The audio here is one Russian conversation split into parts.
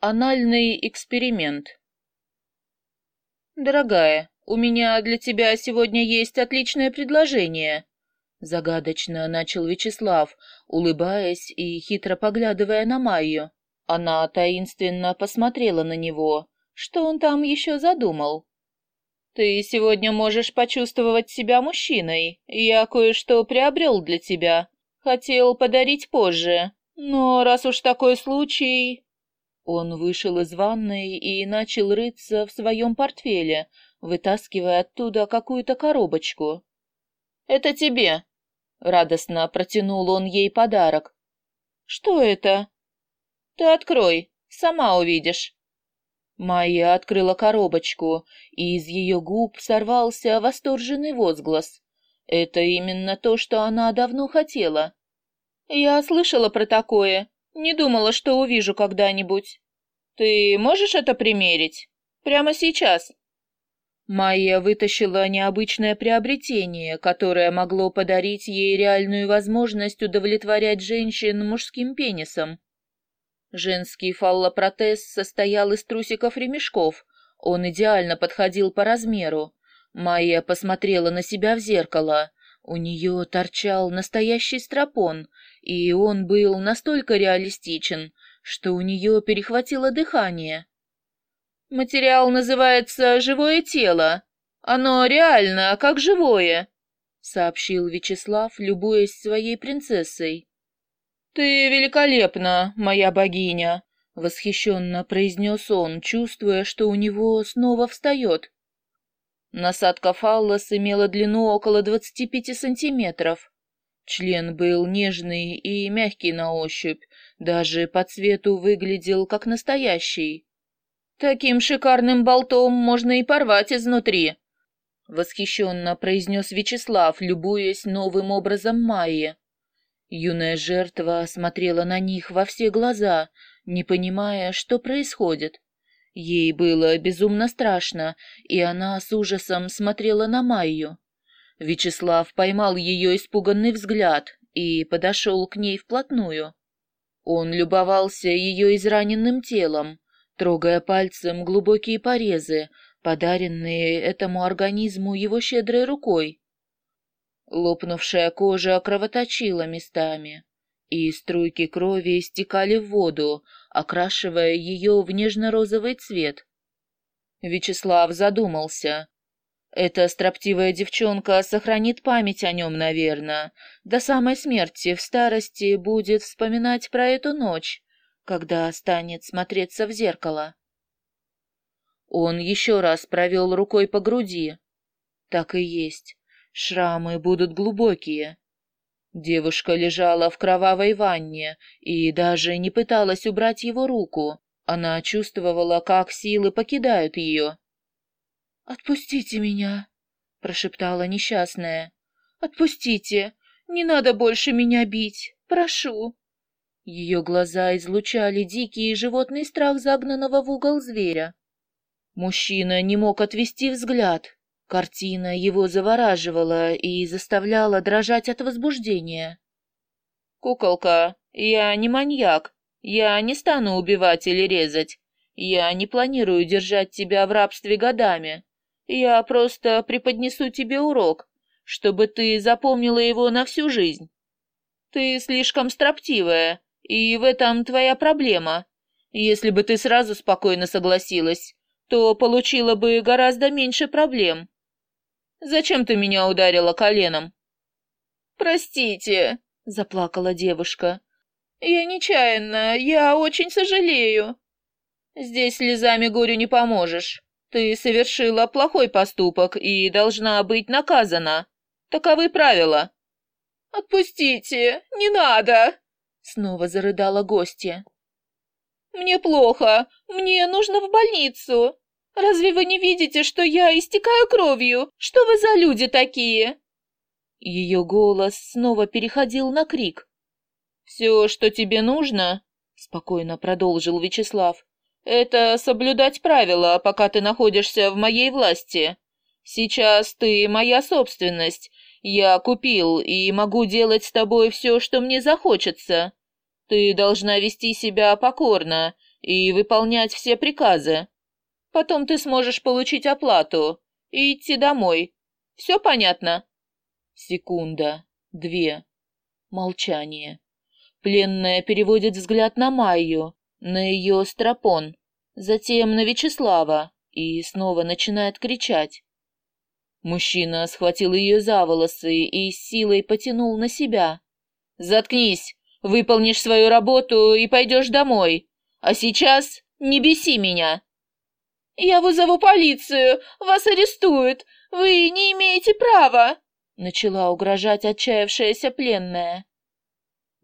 Анальный эксперимент. Дорогая, у меня для тебя сегодня есть отличное предложение. Загадочно начал Вячеслав, улыбаясь и хитро поглядывая на Майю. Она таинственно посмотрела на него. Что он там еще задумал? Ты сегодня можешь почувствовать себя мужчиной. Я кое-что приобрел для тебя. Хотел подарить позже. Но раз уж такой случай, он вышел из ванной и начал рыться в своем портфеле, вытаскивая оттуда какую-то коробочку. «Это тебе!» — радостно протянул он ей подарок. «Что это?» «Ты открой, сама увидишь». Майя открыла коробочку, и из ее губ сорвался восторженный возглас. Это именно то, что она давно хотела. «Я слышала про такое», не думала, что увижу когда-нибудь. Ты можешь это примерить? Прямо сейчас?» Майя вытащила необычное приобретение, которое могло подарить ей реальную возможность удовлетворять женщин мужским пенисом. Женский фаллопротез состоял из трусиков-ремешков. Он идеально подходил по размеру. Майя посмотрела на себя в зеркало. У нее торчал настоящий стропон, и он был настолько реалистичен, что у нее перехватило дыхание. «Материал называется «живое тело». Оно реально, как живое», — сообщил Вячеслав, любуясь своей принцессой. «Ты великолепна, моя богиня», — восхищенно произнес он, чувствуя, что у него снова встает. Насадка фаллос имела длину около 25 сантиметров. Член был нежный и мягкий на ощупь, даже по цвету выглядел как настоящий. «Таким шикарным болтом можно и порвать изнутри», — восхищенно произнес Вячеслав, любуясь новым образом Майи. Юная жертва смотрела на них во все глаза, не понимая, что происходит. Ей было безумно страшно, и она с ужасом смотрела на Майю. Вячеслав поймал ее испуганный взгляд и подошел к ней вплотную. Он любовался ее израненным телом, трогая пальцем глубокие порезы, подаренные этому организму его щедрой рукой. Лопнувшая кожа кровоточила местами, и струйки крови стекали в воду, окрашивая ее в нежно-розовый цвет. Вячеслав задумался. Эта строптивая девчонка сохранит память о нем, наверное. До самой смерти в старости будет вспоминать про эту ночь, когда станет смотреться в зеркало. Он еще раз провел рукой по груди. Так и есть. Шрамы будут глубокие. Девушка лежала в кровавой ванне и даже не пыталась убрать его руку. Она чувствовала, как силы покидают ее. «Отпустите меня», — прошептала несчастная. «Отпустите! Не надо больше меня бить! Прошу!» Ее глаза излучали дикий животный страх загнанного в угол зверя. Мужчина не мог отвести взгляд, Картина его завораживала и заставляла дрожать от возбуждения. «Куколка, я не маньяк. Я не стану убивать или резать. Я не планирую держать тебя в рабстве годами. Я просто преподнесу тебе урок, чтобы ты запомнила его на всю жизнь. Ты слишком строптивая, и в этом твоя проблема. Если бы ты сразу спокойно согласилась, то получила бы гораздо меньше проблем. Зачем ты меня ударила коленом?» «Простите», — заплакала девушка. «Я нечаянно, я очень сожалею». «Здесь слезами горю не поможешь. Ты совершила плохой поступок и должна быть наказана. Таковы правила». «Отпустите, не надо!» — снова зарыдала гостья. «Мне плохо, мне нужно в больницу. Разве вы не видите, что я истекаю кровью? Что вы за люди такие?» Ее голос снова переходил на крик. «Все, что тебе нужно, — спокойно продолжил Вячеслав, — это соблюдать правила, пока ты находишься в моей власти. Сейчас ты моя собственность. Я купил и могу делать с тобой все, что мне захочется. Ты должна вести себя покорно и выполнять все приказы. Потом ты сможешь получить оплату и идти домой. Все понятно?» Секунда, две. Молчание. Пленная переводит взгляд на Майю, на ее стропон, затем на Вячеслава и снова начинает кричать. Мужчина схватил ее за волосы и силой потянул на себя. «Заткнись! Выполнишь свою работу и пойдешь домой. А сейчас не беси меня!» «Я вызову полицию! Вас арестуют! Вы не имеете права!» Начала угрожать отчаявшаяся пленная.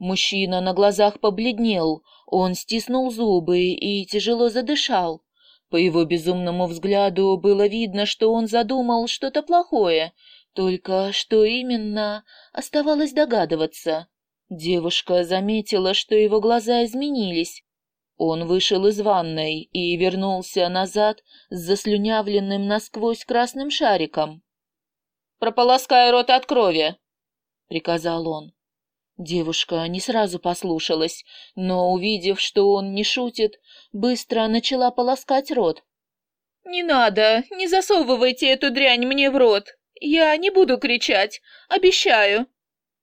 Мужчина на глазах побледнел, он стиснул зубы и тяжело задышал. По его безумному взгляду было видно, что он задумал что-то плохое, только что именно, оставалось догадываться. Девушка заметила, что его глаза изменились. Он вышел из ванной и вернулся назад с заслюнявленным насквозь красным шариком. «Прополоскай рот от крови!» — приказал он. Девушка не сразу послушалась, но, увидев, что он не шутит, быстро начала полоскать рот. «Не надо, не засовывайте эту дрянь мне в рот. Я не буду кричать, обещаю».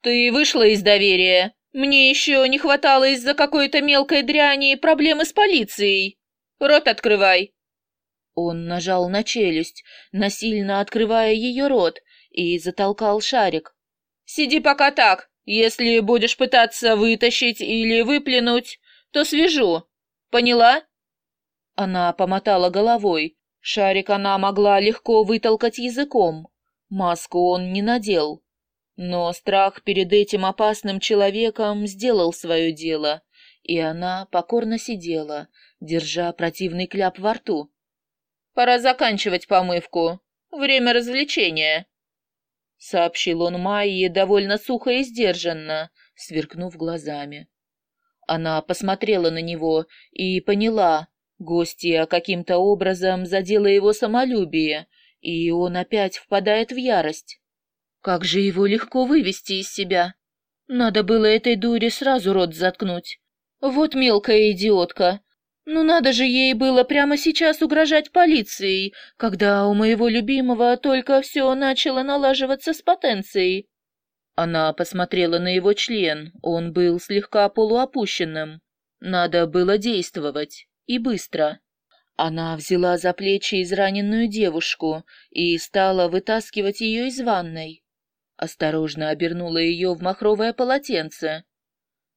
«Ты вышла из доверия. Мне еще не хватало из-за какой-то мелкой дряни проблемы с полицией. Рот открывай». Он нажал на челюсть, насильно открывая ее рот, и затолкал шарик. «Сиди пока так, если будешь пытаться вытащить или выплюнуть, то свяжу. Поняла?» Она помотала головой. Шарик она могла легко вытолкать языком. Маску он не надел. Но страх перед этим опасным человеком сделал свое дело, и она покорно сидела, держа противный кляп во рту. «Пора заканчивать помывку. Время развлечения», — сообщил он Майе довольно сухо и сдержанно, сверкнув глазами. Она посмотрела на него и поняла, гостья каким-то образом задела его самолюбие, и он опять впадает в ярость. Как же его легко вывести из себя? Надо было этой дуре сразу рот заткнуть. Вот мелкая идиотка, ну надо же ей было прямо сейчас угрожать полицией, когда у моего любимого только все начало налаживаться с потенцией. Она посмотрела на его член, он был слегка полуопущенным. Надо было действовать, и быстро. Она взяла за плечи израненную девушку и стала вытаскивать ее из ванной. Осторожно обернула ее в махровое полотенце.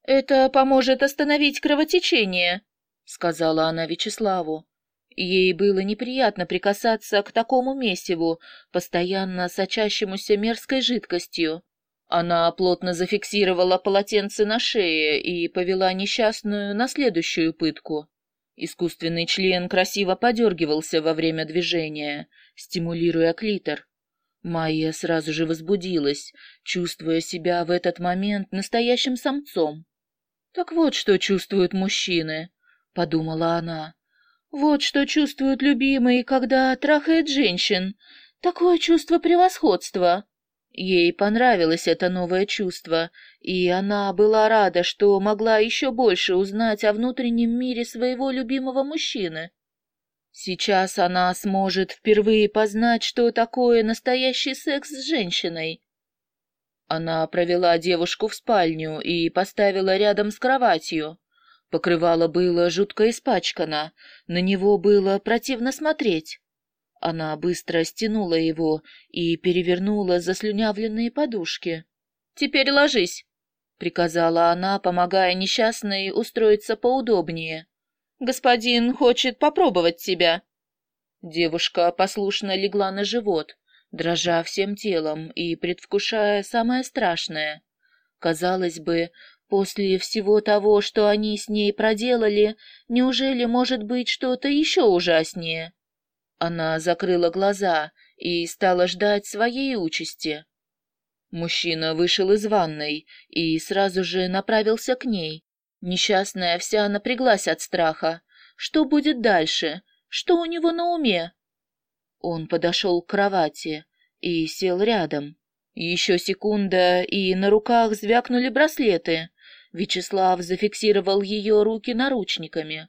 «Это поможет остановить кровотечение», — сказала она Вячеславу. Ей было неприятно прикасаться к такому месиву, постоянно сочащемуся мерзкой жидкостью. Она плотно зафиксировала полотенце на шее и повела несчастную на следующую пытку. Искусственный член красиво подергивался во время движения, стимулируя клитор. Майя сразу же возбудилась, чувствуя себя в этот момент настоящим самцом. Так вот, что чувствуют мужчины. — подумала она. «Вот что чувствуют любимые, когда трахает женщин. Такое чувство превосходства». Ей понравилось это новое чувство, и она была рада, что могла еще больше узнать о внутреннем мире своего любимого мужчины. Сейчас она сможет впервые познать, что такое настоящий секс с женщиной. Она провела девушку в спальню и поставила рядом с кроватью. Покрывало было жутко испачкано, на него было противно смотреть. Она быстро стянула его и перевернула заслюнявленные подушки. «Теперь ложись», — приказала она, помогая несчастной устроиться поудобнее. «Господин хочет попробовать тебя». Девушка послушно легла на живот, дрожа всем телом и предвкушая самое страшное. Казалось бы, После всего того, что они с ней проделали, неужели может быть что-то еще ужаснее? Она закрыла глаза и стала ждать своей участи. Мужчина вышел из ванной и сразу же направился к ней. Несчастная вся напряглась от страха. Что будет дальше? Что у него на уме? Он подошел к кровати и сел рядом. Еще секунда, и на руках звякнули браслеты. Вячеслав зафиксировал ее руки наручниками.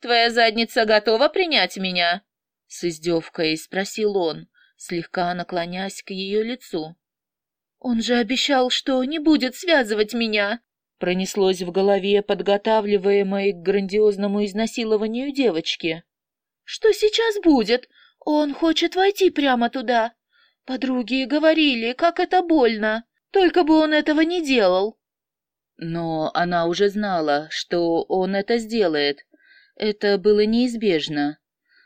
Твоя задница готова принять меня?» С издевкой спросил он, слегка наклонясь к ее лицу. «Он же обещал, что не будет связывать меня!» Пронеслось в голове, подготавливаемой к грандиозному изнасилованию девочки. «Что сейчас будет? Он хочет войти прямо туда. Подруги говорили, как это больно. Только бы он этого не делал». Но она уже знала, что он это сделает. Это было неизбежно.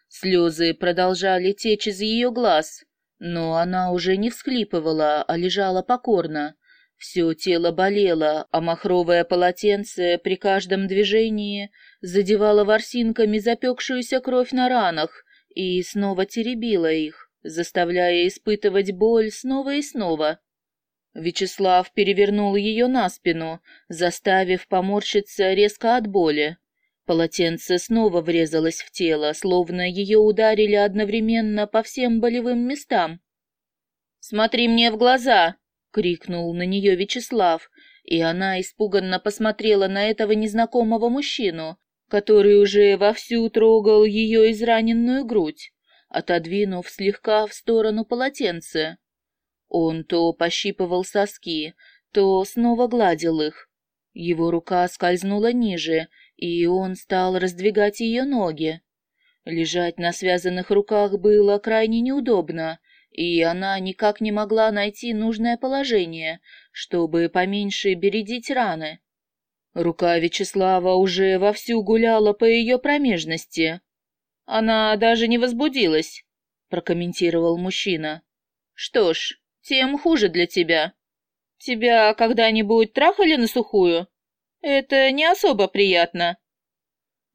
Слезы продолжали течь из ее глаз, но она уже не всхлипывала, а лежала покорно. Все тело болело, а махровое полотенце при каждом движении задевало ворсинками запекшуюся кровь на ранах и снова теребило их, заставляя испытывать боль снова и снова. Вячеслав перевернул ее на спину, заставив поморщиться резко от боли. Полотенце снова врезалось в тело, словно ее ударили одновременно по всем болевым местам. «Смотри мне в глаза!» — крикнул на нее Вячеслав, и она испуганно посмотрела на этого незнакомого мужчину, который уже вовсю трогал ее израненную грудь, отодвинув слегка в сторону полотенце. Он то пощипывал соски, то снова гладил их. Его рука скользнула ниже, и он стал раздвигать ее ноги. Лежать на связанных руках было крайне неудобно, и она никак не могла найти нужное положение, чтобы поменьше бередить раны. Рука Вячеслава уже вовсю гуляла по ее промежности. Она даже не возбудилась, прокомментировал мужчина. Что ж, тем хуже для тебя. Тебя когда-нибудь трахали на сухую? Это не особо приятно.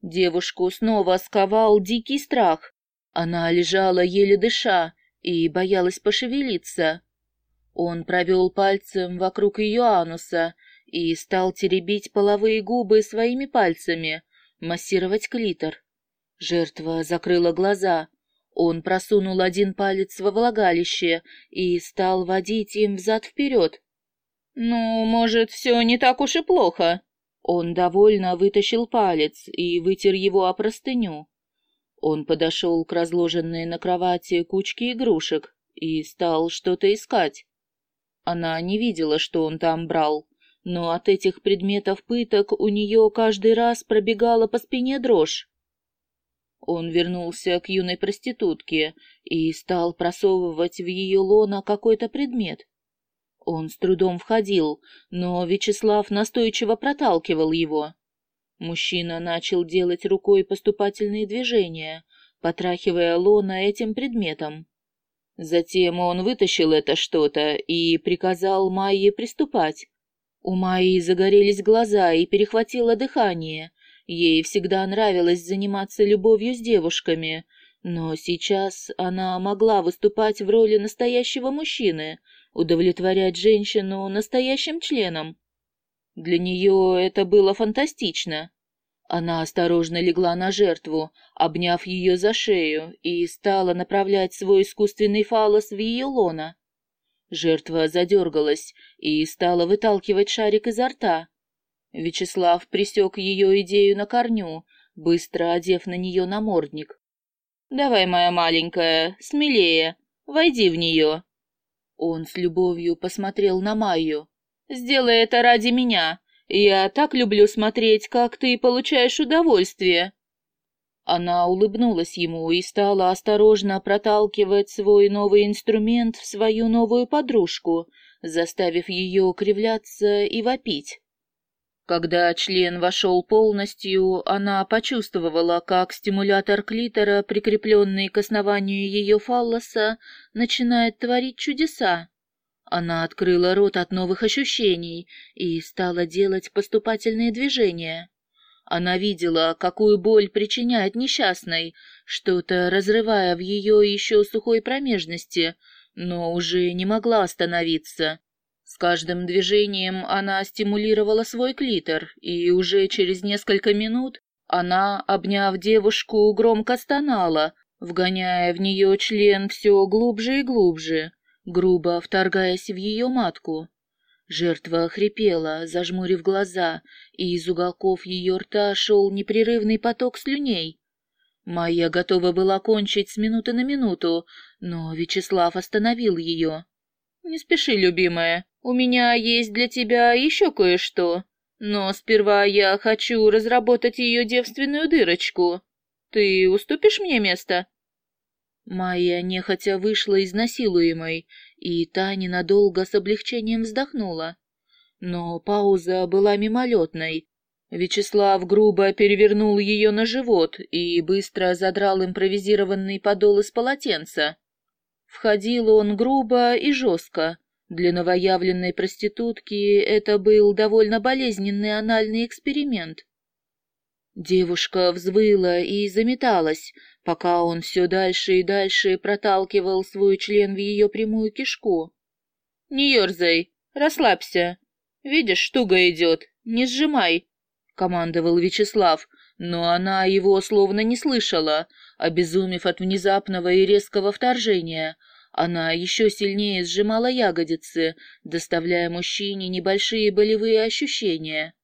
Девушку снова сковал дикий страх. Она лежала еле дыша и боялась пошевелиться. Он провел пальцем вокруг ее ануса и стал теребить половые губы своими пальцами, массировать клитор. Жертва закрыла глаза, он просунул один палец во влагалище и стал водить им взад-вперед. «Ну, может, все не так уж и плохо?» Он довольно вытащил палец и вытер его о простыню. Он подошел к разложенной на кровати кучке игрушек и стал что-то искать. Она не видела, что он там брал, но от этих предметов пыток у нее каждый раз пробегала по спине дрожь. Он вернулся к юной проститутке и стал просовывать в ее лоно какой-то предмет. Он с трудом входил, но Вячеслав настойчиво проталкивал его. Мужчина начал делать рукой поступательные движения, потрахивая лона этим предметом. Затем он вытащил это что-то и приказал Майе приступать. У Майи загорелись глаза и перехватило дыхание, Ей всегда нравилось заниматься любовью с девушками, но сейчас она могла выступать в роли настоящего мужчины, удовлетворять женщину настоящим членом. Для нее это было фантастично. Она осторожно легла на жертву, обняв ее за шею, и стала направлять свой искусственный фалос в ее лона. Жертва задергалась и стала выталкивать шарик изо рта. Вячеслав присек ее идею на корню, быстро одев на нее намордник. «Давай, моя маленькая, смелее, войди в нее». Он с любовью посмотрел на Майю. «Сделай это ради меня. Я так люблю смотреть, как ты получаешь удовольствие». Она улыбнулась ему и стала осторожно проталкивать свой новый инструмент в свою новую подружку, заставив ее кривляться и вопить. Когда член вошел полностью, она почувствовала, как стимулятор клитора, прикрепленный к основанию ее фаллоса, начинает творить чудеса. Она открыла рот от новых ощущений и стала делать поступательные движения. Она видела, какую боль причиняет несчастной, что-то разрывая в ее еще сухой промежности, но уже не могла остановиться. С каждым движением она стимулировала свой клитор, и уже через несколько минут она, обняв девушку, громко стонала, вгоняя в нее член все глубже и глубже, грубо вторгаясь в ее матку. Жертва хрипела, зажмурив глаза, и из уголков ее рта шел непрерывный поток слюней. Майя готова была кончить с минуты на минуту, но Вячеслав остановил ее. «Не спеши, любимая, у меня есть для тебя еще кое-что, но сперва я хочу разработать ее девственную дырочку. Ты уступишь мне место?» Майя нехотя вышла изнасилуемой, и та ненадолго с облегчением вздохнула. Но пауза была мимолетной. Вячеслав грубо перевернул ее на живот и быстро задрал импровизированный подол из полотенца. Входил он грубо и жестко. Для новоявленной проститутки это был довольно болезненный анальный эксперимент. Девушка взвыла и заметалась, пока он все дальше и дальше проталкивал свой член в ее прямую кишку. «Не ерзай, расслабься. Видишь, штуга идет, не сжимай», — командовал Вячеслав, но она его словно не слышала, обезумев от внезапного и резкого вторжения. Она еще сильнее сжимала ягодицы, доставляя мужчине небольшие болевые ощущения.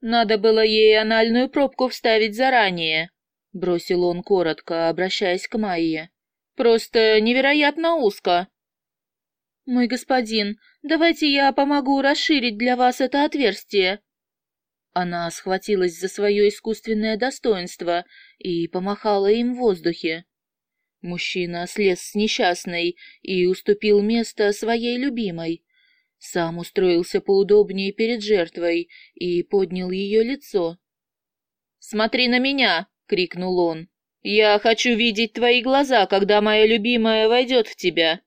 Надо было ей анальную пробку вставить заранее, бросил он коротко, обращаясь к Майе. Просто невероятно узко. Мой господин, давайте я помогу расширить для вас это отверстие. Она схватилась за свое искусственное достоинство и помахала им в воздухе. Мужчина слез с несчастной и уступил место своей любимой. Сам устроился поудобнее перед жертвой и поднял ее лицо. «Смотри на меня!» — крикнул он. «Я хочу видеть твои глаза, когда моя любимая войдет в тебя!»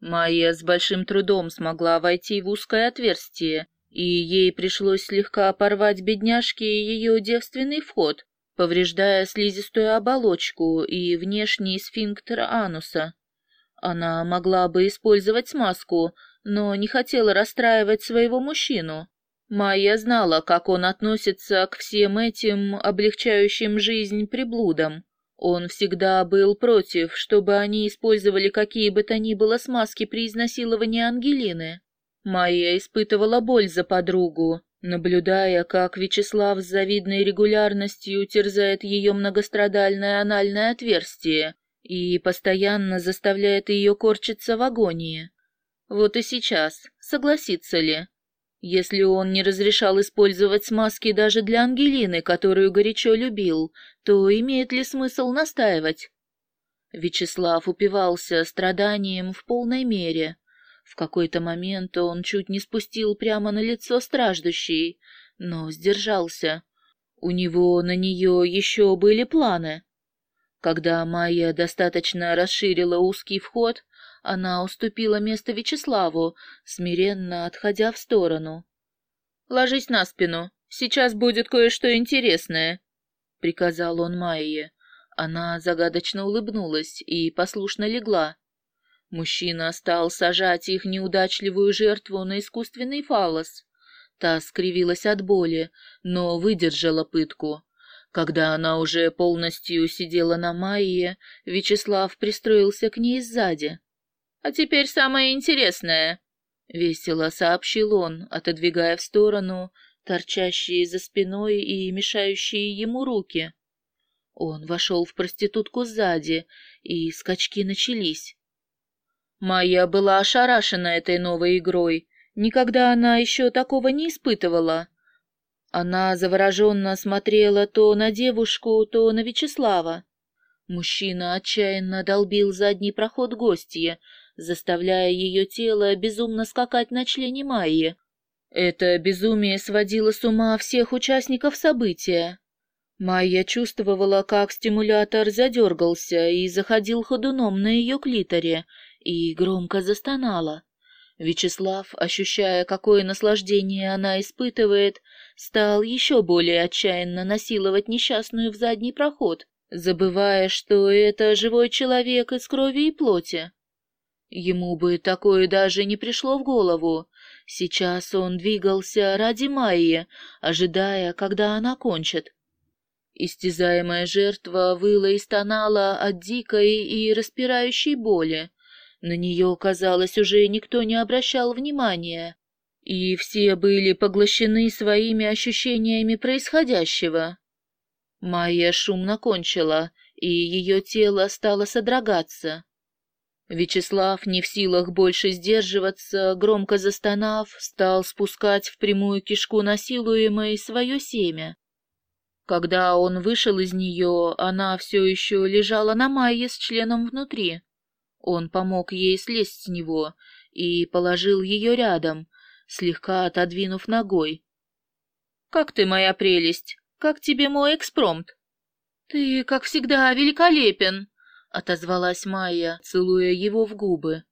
Майя с большим трудом смогла войти в узкое отверстие, и ей пришлось слегка порвать бедняжке ее девственный вход, повреждая слизистую оболочку и внешний сфинктер ануса. Она могла бы использовать смазку, но не хотела расстраивать своего мужчину. Майя знала, как он относится к всем этим облегчающим жизнь приблудам. Он всегда был против, чтобы они использовали какие бы то ни было смазки при изнасиловании Ангелины. Майя испытывала боль за подругу, наблюдая, как Вячеслав с завидной регулярностью терзает ее многострадальное анальное отверстие и постоянно заставляет ее корчиться в агонии. Вот и сейчас, согласится ли? Если он не разрешал использовать смазки даже для Ангелины, которую горячо любил, то имеет ли смысл настаивать? Вячеслав упивался страданием в полной мере. В какой-то момент он чуть не спустил прямо на лицо страждущей, но сдержался. У него на нее еще были планы. Когда Майя достаточно расширила узкий вход, она уступила место Вячеславу, смиренно отходя в сторону. «Ложись на спину, сейчас будет кое-что интересное», — приказал он Майе. Она загадочно улыбнулась и послушно легла. Мужчина стал сажать их неудачливую жертву на искусственный фалос. Та скривилась от боли, но выдержала пытку. Когда она уже полностью сидела на Майе, Вячеслав пристроился к ней сзади. А теперь самое интересное, — весело сообщил он, отодвигая в сторону торчащие за спиной и мешающие ему руки. Он вошел в проститутку сзади, и скачки начались. Майя была ошарашена этой новой игрой. Никогда она еще такого не испытывала. Она завороженно смотрела то на девушку, то на Вячеслава. Мужчина отчаянно долбил задний проход гостья, заставляя ее тело безумно скакать на члене Майи. Это безумие сводило с ума всех участников события. Майя чувствовала, как стимулятор задергался и заходил ходуном на ее клиторе, и громко застонала. Вячеслав, ощущая, какое наслаждение она испытывает, стал еще более отчаянно насиловать несчастную в задний проход, забывая, что это живой человек из крови и плоти. Ему бы такое даже не пришло в голову. Сейчас он двигался ради Майи, ожидая, когда она кончит. Истязаемая жертва выла и стонала от дикой и распирающей боли. На нее, казалось, уже никто не обращал внимания. и все были поглощены своими ощущениями происходящего. Майя шумно кончила, и ее тело стало содрогаться. Вячеслав, не в силах больше сдерживаться, громко застонав, стал спускать в прямую кишку насилуемой свое семя. Когда он вышел из нее, она все еще лежала на Майе с членом внутри. Он помог ей слезть с него и положил ее рядом, слегка отодвинув ногой. «Как ты, моя прелесть? Как тебе мой экспромт?» «Ты, как всегда, великолепен!» — отозвалась Майя, целуя его в губы.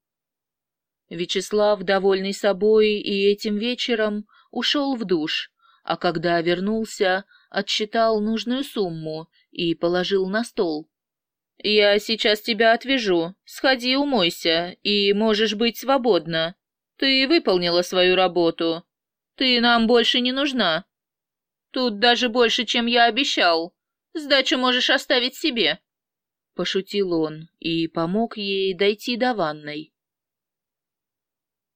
Вячеслав, довольный собой и этим вечером, ушел в душ, а когда вернулся, отсчитал нужную сумму и положил на стол. «Я сейчас тебя отвяжу. Сходи умойся, и можешь быть свободна. Ты выполнила свою работу. Ты нам больше не нужна. Тут даже больше, чем я обещал. Сдачу можешь оставить себе». Пошутил он и помог ей дойти до ванной.